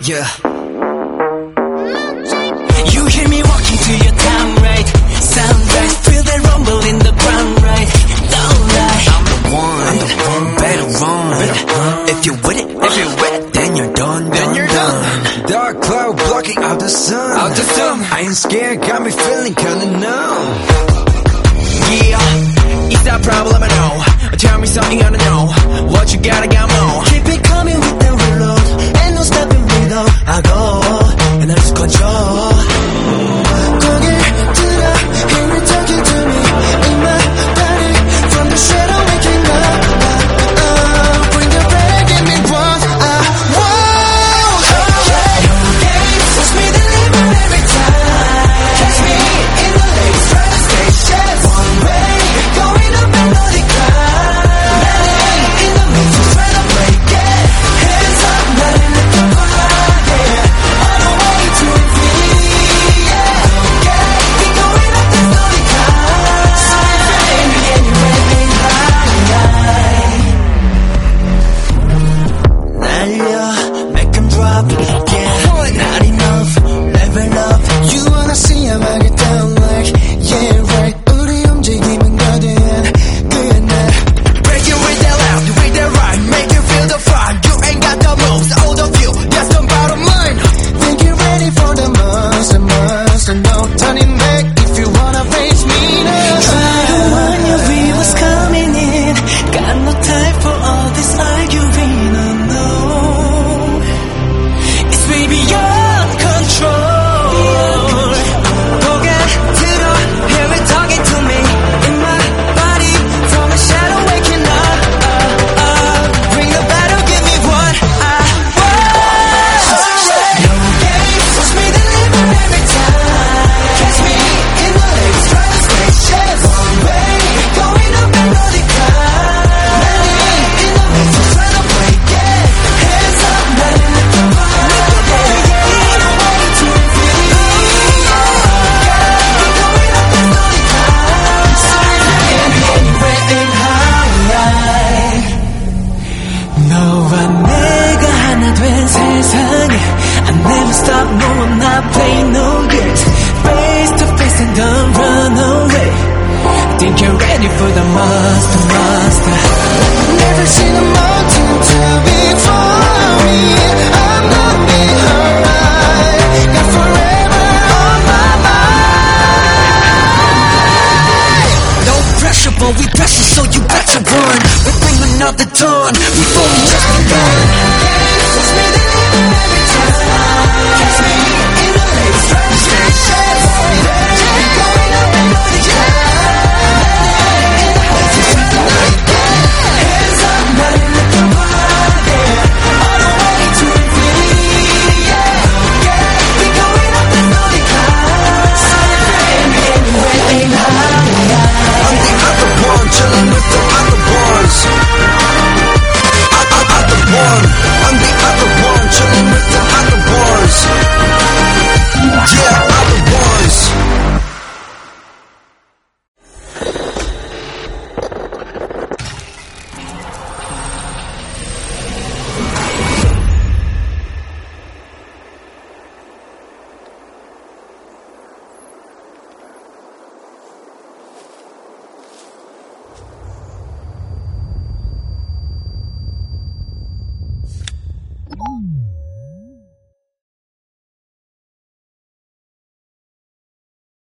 Yeah. You hear me walking to your town, right? Sunrise, feel the rumble in the ground, right? Don't lie. I'm the one, I'm the one, better run. Better run. If you're with it, if you're wet, then you're done, then you're done. Dark cloud blocking out the sun, out the sun. I ain't scared, got me feeling kinda numb. Yeah, it's a problem I know. Tell me something I don't know. What you gotta get. up, no I'm not playing no games Face to face and don't run away. Think you're ready for the monster, monster Never seen a mountain to be me I'm not me, alright. Got forever on my mind. No pressure, but we pressure, so you better run. We're bringing out the dawn. We've only just begun